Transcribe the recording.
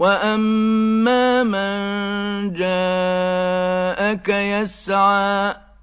وَأَمَّا مَن جَاءَكَ يَسْعَىٰ